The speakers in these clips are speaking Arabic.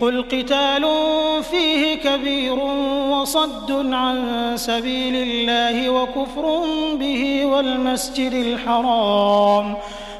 قل قتال فيه كبير وصد عن سبيل الله وكفر به والمسجد الحرام.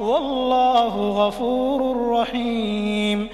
والله غفور رحيم.